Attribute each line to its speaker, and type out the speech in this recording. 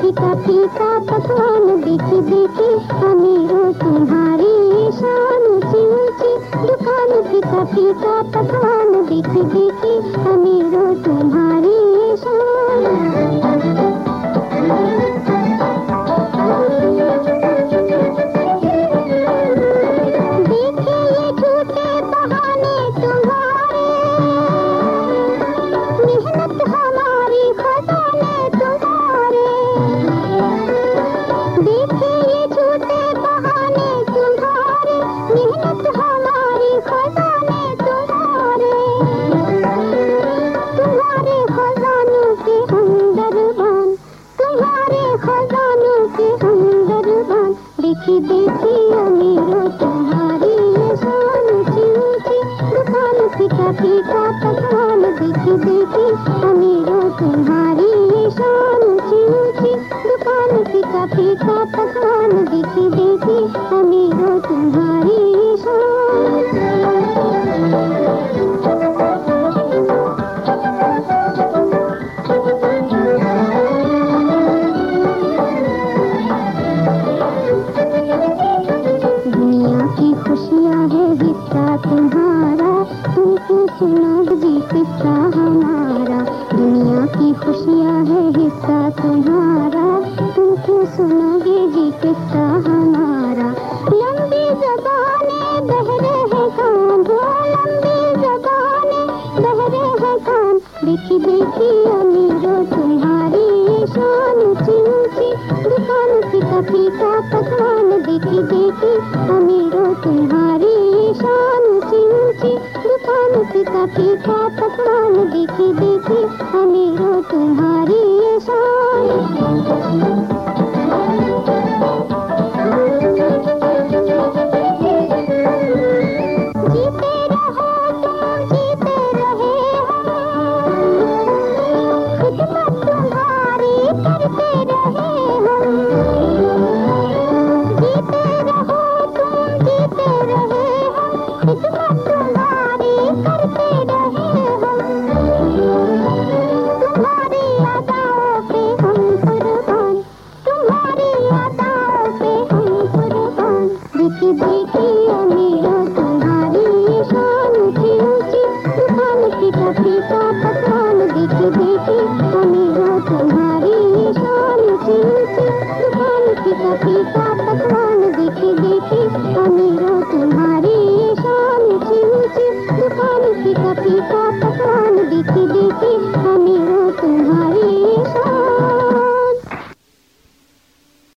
Speaker 1: पीता पीता पकवान देखे देखे तुम्हारी ऊँची ऊँची दुकान पीता पीता पकवान देखे देखे पीका पीका पता? सुनो ये किस्सा हमारा। दुनिया की खुशियाँ है, हिस्सा तुम्हारा। तुम क्यों सुनोगे गीत किस्सा हमारा। लंबी जबाने बहरे हैं काम लंबी जबाने बहरे हैं काम। देखी देखी अली का फीका पकवान देखी देखी हमें तुम्हारी ये सोई